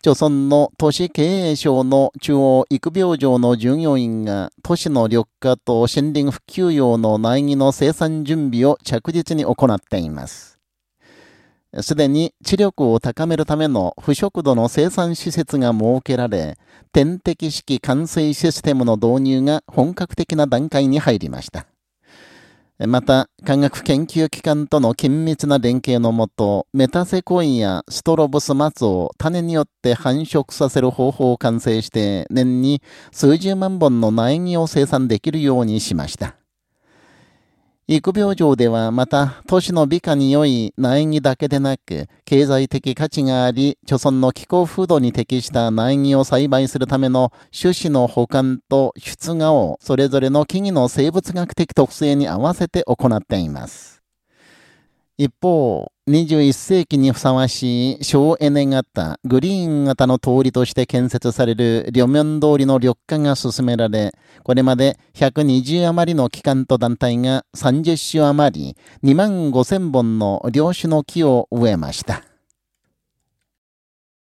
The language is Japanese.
朝村の都市経営省の中央育病場の従業員が都市の緑化と森林復旧用の苗木の生産準備を着実に行っています。すでに知力を高めるための不食度の生産施設が設けられ、点滴式灌水システムの導入が本格的な段階に入りました。また、科学研究機関との緊密な連携のもと、メタセコインやストロブスマツを種によって繁殖させる方法を完成して、年に数十万本の苗木を生産できるようにしました。育病場ではまた都市の美化に良い苗木だけでなく、経済的価値があり、貯村の気候風土に適した苗木を栽培するための種子の保管と出荷をそれぞれの木々の生物学的特性に合わせて行っています。一方、21世紀にふさわしい省エネ型、グリーン型の通りとして建設される両面通りの緑化が進められ、これまで120余りの機関と団体が30種余り2万5千本の領種の木を植えました。